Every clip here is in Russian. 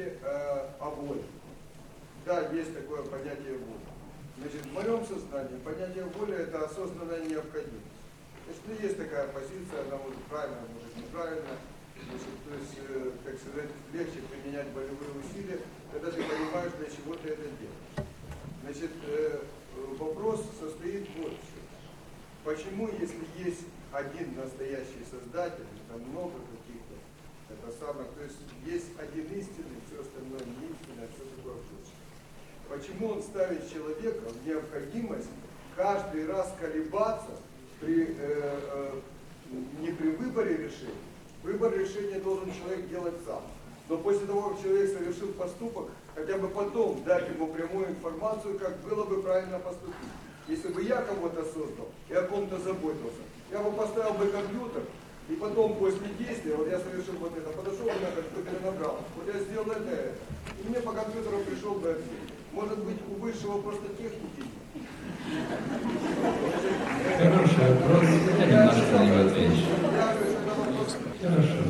говорите э, о воле. Да, есть такое понятие воли. Значит, в моем сознании понятие воли это осознанная необходимость. Значит, ну, есть такая позиция, она может правильная, может неправильная. Значит, то есть, э, как сказать, легче применять болевые усилия, когда ты понимаешь, для чего ты это делаешь. Значит, э, вопрос состоит вот в чем. Почему, если есть один настоящий создатель, там много это самое, то есть есть один истинный, все остальное не истинное, все такое прочее. Почему он ставит человека в необходимость каждый раз колебаться при, э, э, не при выборе решения, выбор решения должен человек делать сам. Но после того, как человек совершил поступок, хотя бы потом дать ему прямую информацию, как было бы правильно поступить. Если бы я кого-то создал и о ком-то заботился, я бы поставил бы компьютер, и потом после действия, вот я совершил вот это, подошел на компьютер и набрал, вот я сделал это. И мне по компьютеру пришел бы ответ. Может быть, у высшего просто техники. Хороший вопрос. Я немножко на него отвечу. Хорошо.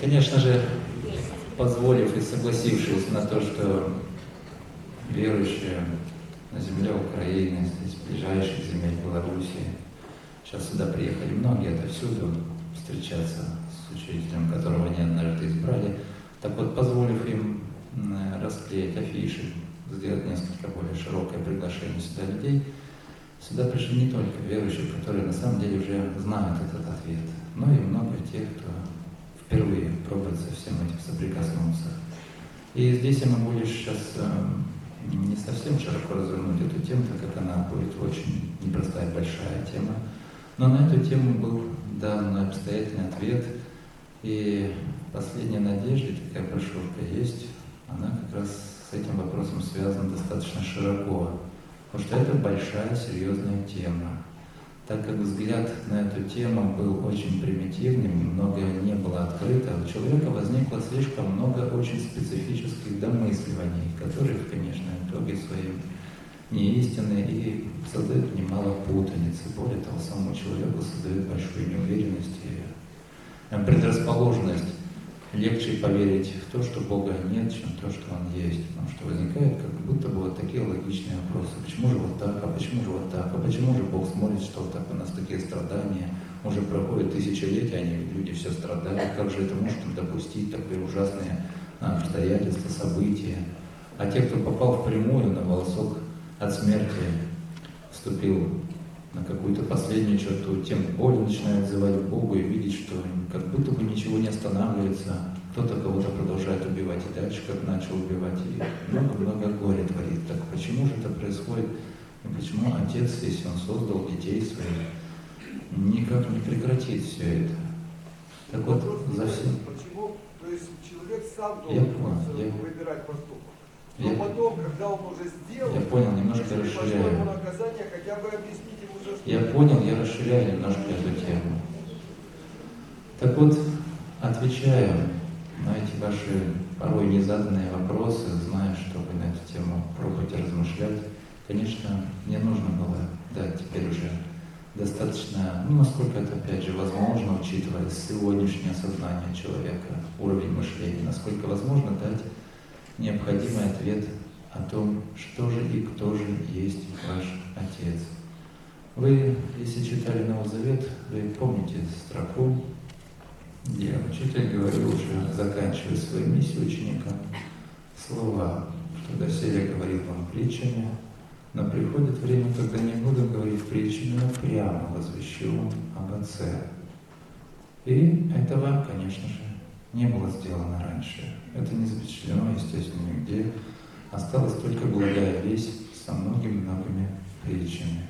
Конечно же, позволив и согласившись на то, что верующие на земле Украины, здесь ближайших земель Белоруссии, сейчас сюда приехали многие отовсюду встречаться с учителем, которого они однажды избрали. Так вот, позволив им расклеить афиши, сделать несколько более широкое приглашение сюда людей, сюда пришли не только верующие, которые на самом деле уже знают этот ответ, но и много тех, кто впервые пробует со всем этим соприкоснуться. И здесь я могу лишь сейчас э, не совсем широко развернуть эту тему, так как она будет очень непростая, большая тема. Но на эту тему был дан обстоятельный ответ. И последняя надежда, такая брошюрка есть, она как раз с этим вопросом связана достаточно широко. Потому что это большая, серьезная тема так как взгляд на эту тему был очень примитивным, многое не было открыто, у человека возникло слишком много очень специфических домысливаний, которые, конечно, в итоге своим не истинны и создают немало путаницы. Более того, самому человеку создают большую неуверенность и предрасположенность легче поверить в то, что Бога нет, чем в то, что Он есть. Потому что возникают как будто бы вот такие логичные вопросы. Почему же вот так, а почему же вот так, а почему же Бог смотрит, что так у нас такие страдания, уже проходят тысячелетия, они, люди все страдают, как же это может допустить такие ужасные а, обстоятельства, события. А те, кто попал в прямую на волосок от смерти, вступил на какую-то последнюю черту, тем более начинают взывать к Богу и видеть, что как будто бы ничего не останавливается, кто-то кого-то продолжает убивать и дальше как начал убивать, и много-много горя творит. Так почему же это происходит? И почему Отец, если Он создал детей своих, никак не прекратит все это? Так вот, за всем... Почему? То есть человек сам должен я выбирать поступок. Но я, потом, когда он уже сделал, я понял, немножко расширяю. ему наказание, хотя бы объяснить ему, что. Я понял, я расширяю немножко эту тему. Так вот, отвечаю на эти ваши порой незаданные вопросы, зная, что вы на эту тему пробуете размышлять, конечно, мне нужно было дать теперь уже достаточно, ну, насколько это, опять же, возможно, учитывая сегодняшнее сознание человека, уровень мышления, насколько возможно дать необходимый ответ о том, что же и кто же есть ваш Отец. Вы, если читали Новый Завет, вы помните строку, где учитель говорил уже, заканчивая свою миссию ученикам, слова, что доселе говорил вам притчами, но приходит время, когда не буду говорить притчами, но прямо возвещу об Отце. И этого, конечно же, не было сделано раньше. Это не запечатлено, естественно, нигде. Осталась только благая весть со многими-многими притчами.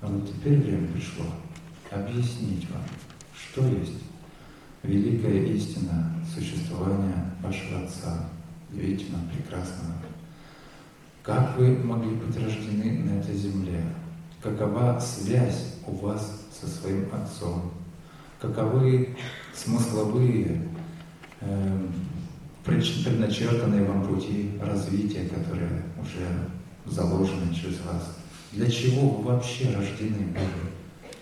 А вот теперь время пришло объяснить вам, что есть великая истина существования вашего Отца, вечного, прекрасного. Как вы могли быть рождены на этой земле? Какова связь у вас со своим Отцом? Каковы смысловые, предначертанные вам пути развития, которые уже заложены через вас? Для чего вы вообще рождены были?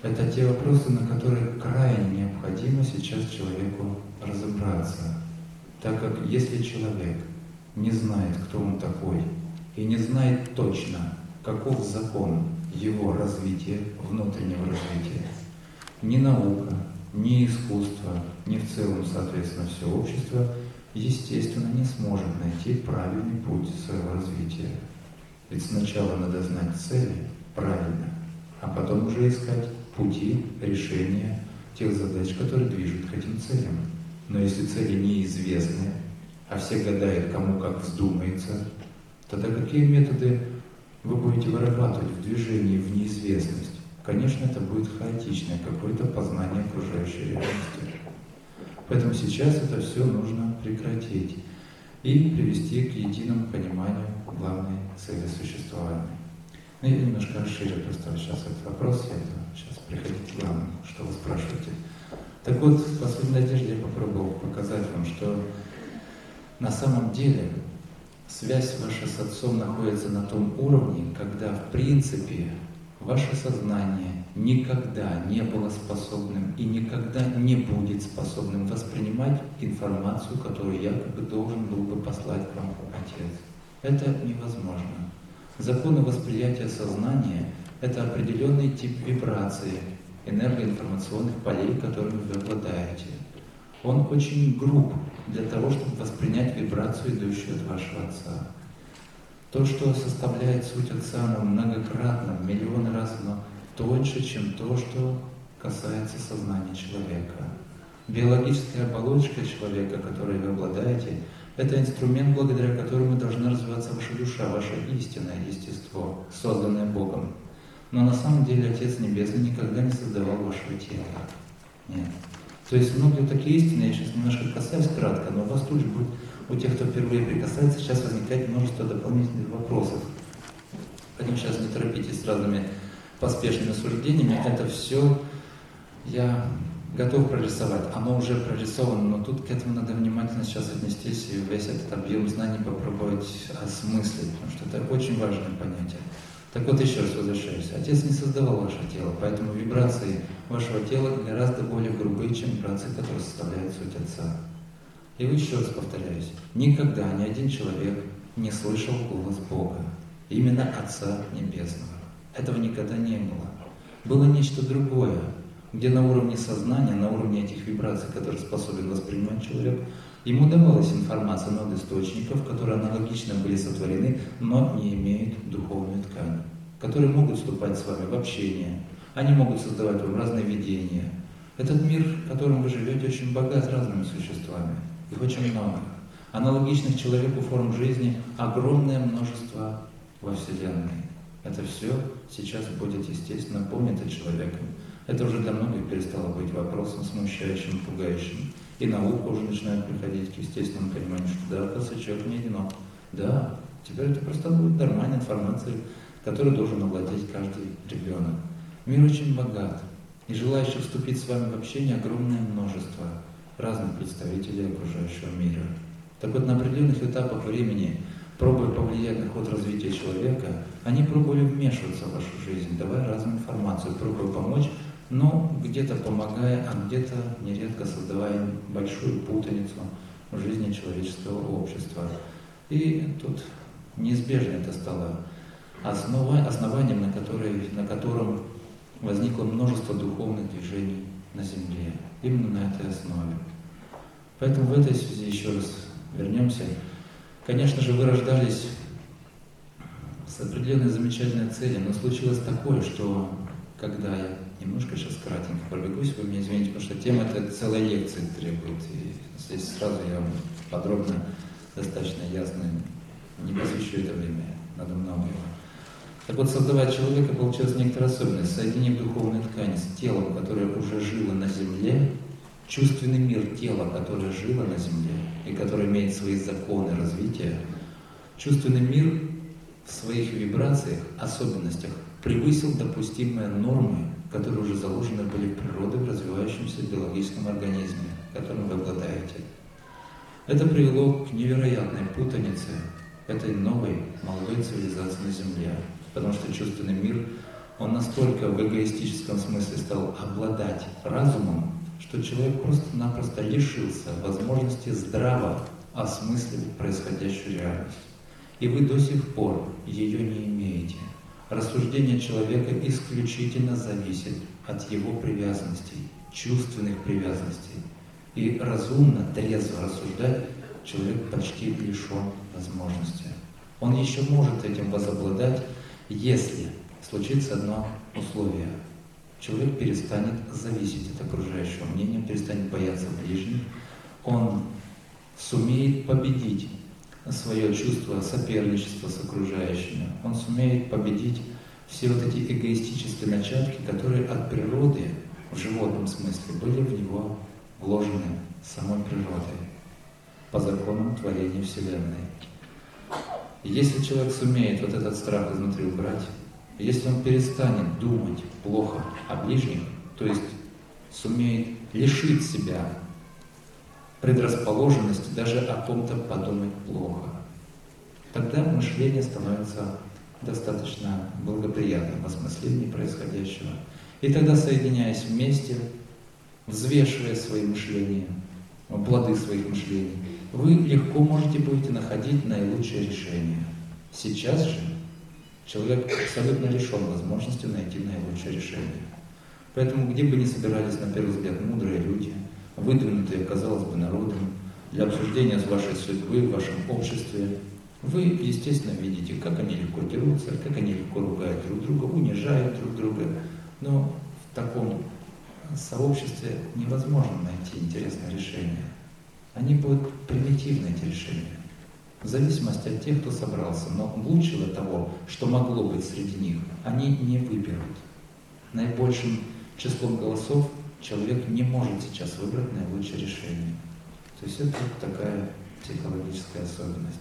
Это те вопросы, на которые крайне необходимо сейчас человеку разобраться. Так как если человек не знает, кто он такой, и не знает точно, каков закон его развития, внутреннего развития, ни наука, ни искусство, ни в целом, соответственно, все общество, естественно, не сможет найти правильный путь своего развития. Ведь сначала надо знать цели правильно, а потом уже искать пути решения тех задач, которые движут к этим целям. Но если цели неизвестны, а все гадают, кому как вздумается, тогда какие методы вы будете вырабатывать в движении в неизвестность? Конечно, это будет хаотичное какое-то познание окружающей реальности. Поэтому сейчас это все нужно прекратить и привести к единому пониманию главной цели существования. Ну, я немножко расширю просто сейчас этот вопрос, я это сейчас приходить к главному, что вы спрашиваете. Так вот, в последней надежде я попробовал показать вам, что на самом деле связь ваша с Отцом находится на том уровне, когда в принципе ваше сознание никогда не было способным и никогда не будет способным воспринимать информацию, которую якобы должен был бы послать вам Отец. Это невозможно. Законы восприятия сознания – это определенный тип вибрации энергоинформационных полей, которыми вы обладаете. Он очень груб для того, чтобы воспринять вибрацию, идущую от вашего Отца. То, что составляет суть оно многократно, миллионы раз, но тоньше, чем то, что касается сознания человека. Биологическая оболочка человека, которой вы обладаете, это инструмент, благодаря которому должна развиваться ваша душа, ваше истинное естество, созданное Богом. Но на самом деле Отец Небесный никогда не создавал вашего тела. Нет. То есть многие такие истины, я сейчас немножко касаюсь кратко, но у вас тут же будет, у тех, кто впервые прикасается, сейчас возникает множество дополнительных вопросов. Поэтому сейчас не торопитесь с разными поспешными суждениями. Это все я готов прорисовать. Оно уже прорисовано, но тут к этому надо внимательно сейчас отнестись и весь этот объем знаний попробовать осмыслить, потому что это очень важное понятие. Так вот, еще раз возвращаюсь. Отец не создавал ваше тело, поэтому вибрации вашего тела гораздо более грубые, чем вибрации, которые составляют суть Отца. И еще раз повторяюсь, никогда ни один человек не слышал голос Бога, именно Отца Небесного. Этого никогда не было. Было нечто другое, где на уровне сознания, на уровне этих вибраций, которые способен воспринимать человек, ему давалась информация от источников, которые аналогично были сотворены, но не имеют духовную ткань, которые могут вступать с вами в общение, они могут создавать вам разные видения. Этот мир, в котором вы живете, очень богат разными существами, их очень много. Аналогичных человеку форм жизни огромное множество во Вселенной. Это все сейчас будет, естественно, понято человеком. Это уже для многих перестало быть вопросом смущающим, пугающим. И наука уже начинает приходить к естественному пониманию, что да, оказывается, человек не одинок. Да, теперь это просто будет нормальная информация, которой должен овладеть каждый ребенок. Мир очень богат, и желающих вступить с вами в общение огромное множество разных представителей окружающего мира. Так вот, на определенных этапах времени, пробуя повлиять на ход развития человека, они пробовали вмешиваться в вашу жизнь, давая разную информацию, пробуя помочь но где-то помогая, а где-то нередко создавая большую путаницу в жизни человеческого общества. И тут неизбежно это стало основанием, на, которой, на котором возникло множество духовных движений на Земле, именно на этой основе. Поэтому в этой связи еще раз вернемся. Конечно же, вы рождались с определенной замечательной целью, но случилось такое, что когда я немножко сейчас кратенько пробегусь, вы меня извините, потому что тема это целая лекция требует. И здесь сразу я вам подробно, достаточно ясно не посвящу это время, надо много его. Так вот, создавая человека, получилась некоторая особенность. Соединив духовную ткань с телом, которое уже жило на земле, чувственный мир тела, которое жило на земле и которое имеет свои законы развития, чувственный мир в своих вибрациях, особенностях превысил допустимые нормы, которые уже заложены были в природе в развивающемся биологическом организме, которым вы обладаете. Это привело к невероятной путанице этой новой молодой цивилизации на Земле, потому что чувственный мир, он настолько в эгоистическом смысле стал обладать разумом, что человек просто-напросто лишился возможности здраво осмысливать происходящую реальность. И вы до сих пор ее не имеете. Рассуждение человека исключительно зависит от его привязанностей, чувственных привязанностей. И разумно, трезво рассуждать человек почти лишен возможности. Он еще может этим возобладать, если случится одно условие. Человек перестанет зависеть от окружающего мнения, перестанет бояться ближних, он сумеет победить свое чувство соперничества с окружающими, он сумеет победить все вот эти эгоистические начатки, которые от природы, в животном смысле, были в него вложены самой природой, по законам творения Вселенной. Если человек сумеет вот этот страх изнутри убрать, если он перестанет думать плохо о ближних, то есть сумеет лишить себя предрасположенности даже о ком-то подумать плохо, тогда мышление становится достаточно благоприятным в осмыслении происходящего. И тогда, соединяясь вместе, взвешивая свои мышления, плоды своих мышлений, вы легко можете будете находить наилучшее решение. Сейчас же человек абсолютно лишен возможности найти наилучшее решение. Поэтому где бы ни собирались, на первый взгляд, мудрые люди, выдвинутые, казалось бы, народом, для обсуждения с вашей судьбы в вашем обществе, вы, естественно, видите, как они легко дерутся, как они легко ругают друг друга, унижают друг друга. Но в таком сообществе невозможно найти интересное решение. Они будут примитивны, эти решения. В зависимости от тех, кто собрался. Но лучшего того, что могло быть среди них, они не выберут. Наибольшим числом голосов человек не может сейчас выбрать наилучшее решение. То есть это такая психологическая особенность.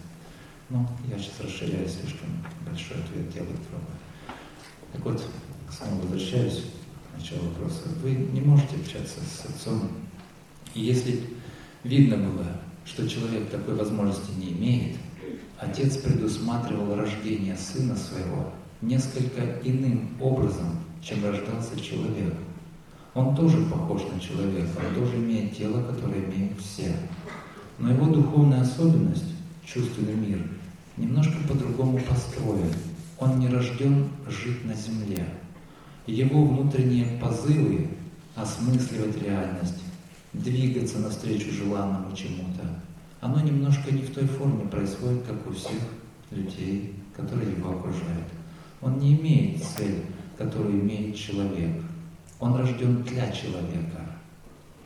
Ну, я сейчас расширяю слишком большой ответ делать пробую. Так вот, снова возвращаюсь к началу вопроса. Вы не можете общаться с отцом. И если видно было, что человек такой возможности не имеет, отец предусматривал рождение сына своего несколько иным образом, чем рождался человек. Он тоже похож на человека, он тоже имеет тело, которое имеют все. Но его духовная особенность, чувственный мир, немножко по-другому построен. Он не рожден жить на земле. Его внутренние позывы осмысливать реальность, двигаться навстречу желанному чему-то, оно немножко не в той форме происходит, как у всех людей, которые его окружают. Он не имеет цель, которую имеет человек. Он рожден для человека.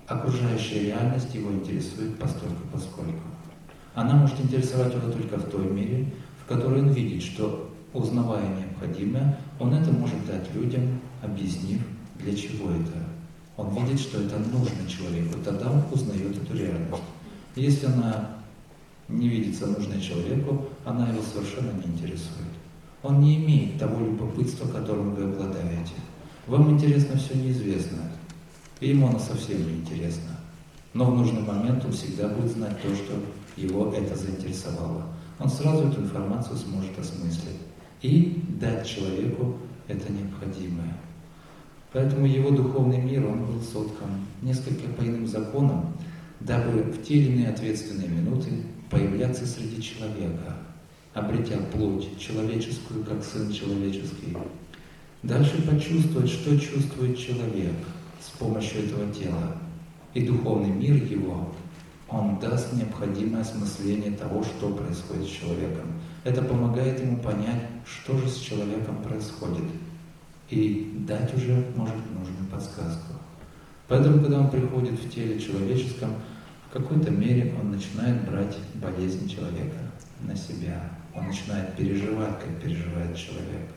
Окружающая реальность его интересует постольку поскольку. Она может интересовать его только в той мере, в которой он видит, что узнавая необходимое, он это может дать людям, объяснив, для чего это. Он видит, что это нужно человеку, тогда он узнает эту реальность. Если она не видится нужной человеку, она его совершенно не интересует. Он не имеет того любопытства, которым вы обладаете. Вам интересно все неизвестное, и ему оно совсем не интересно. Но в нужный момент он всегда будет знать то, что его это заинтересовало. Он сразу эту информацию сможет осмыслить и дать человеку это необходимое. Поэтому его духовный мир, он был соткан несколько по иным законам, дабы в те или иные ответственные минуты появляться среди человека, обретя плоть человеческую, как сын человеческий. Дальше почувствовать, что чувствует человек с помощью этого тела. И духовный мир его, он даст необходимое осмысление того, что происходит с человеком. Это помогает ему понять, что же с человеком происходит. И дать уже, может, нужную подсказку. Поэтому, когда он приходит в теле человеческом, в какой-то мере он начинает брать болезнь человека на себя. Он начинает переживать, как переживает человек.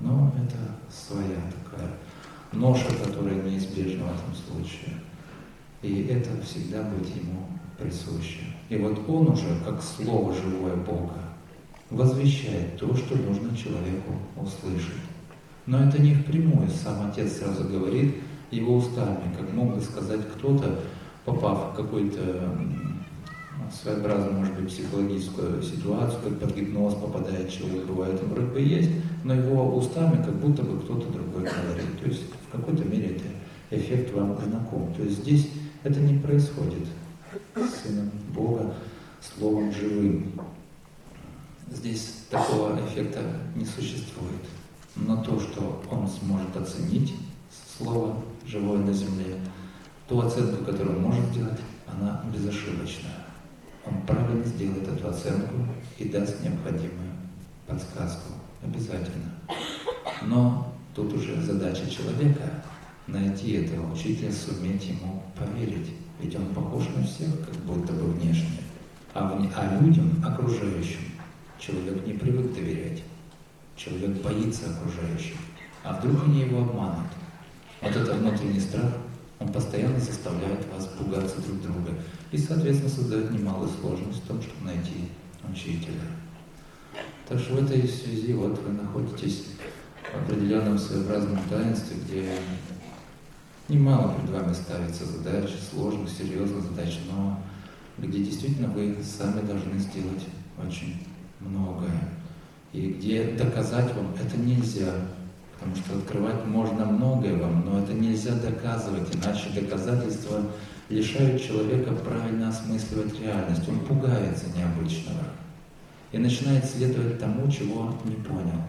Но это своя такая ноша, которая неизбежна в этом случае. И это всегда будет ему присуще. И вот он уже, как слово живое Бога, возвещает то, что нужно человеку услышать. Но это не впрямую, сам Отец сразу говорит, его устами, как мог бы сказать кто-то, попав в какой-то своеобразную, может быть, психологическую ситуацию, как под гипноз попадает человек, бывает, он вроде бы есть, но его устами как будто бы кто-то другой говорит. То есть в какой-то мере это эффект вам знаком. То есть здесь это не происходит с Сыном Бога, Словом живым. Здесь такого эффекта не существует. Но то, что он сможет оценить Слово живое на земле, ту оценку, которую он может сделать, она безошибочная. Он правильно сделает эту оценку и даст необходимую подсказку. Обязательно. Но тут уже задача человека найти этого учителя, суметь ему поверить. Ведь он похож на всех, как будто бы внешне. А, вне, а людям, окружающим, человек не привык доверять. Человек боится окружающих. А вдруг они его обманут? Вот этот внутренний страх, он постоянно заставляет вас пугаться друг друга. И, соответственно, создает немалую сложность в том, чтобы найти учителя. Так что в этой связи вот вы находитесь в определенном своеобразном таинстве, где немало перед вами ставится задач, сложных, серьезных задач, но где действительно вы сами должны сделать очень многое. И где доказать вам это нельзя, потому что открывать можно многое вам, но это нельзя доказывать, иначе доказательства лишают человека правильно осмысливать реальность. Он пугается необычного и начинает следовать тому, чего не понял.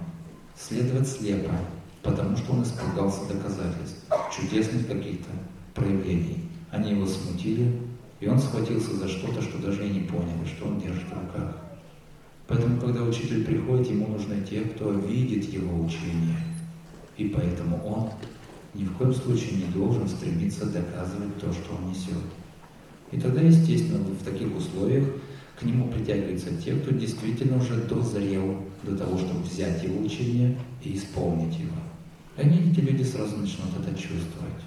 Следовать слепо, потому что он испугался доказательств, чудесных каких-то проявлений. Они его смутили, и он схватился за что-то, что даже и не понял, что он держит в руках. Поэтому, когда учитель приходит, ему нужны те, кто видит его учение. И поэтому он ни в коем случае не должен стремиться доказывать то, что он несет. И тогда, естественно, в таких условиях к нему притягиваются те, кто действительно уже дозрел до того, чтобы взять его учение и исполнить его. Они, эти люди, сразу начнут это чувствовать.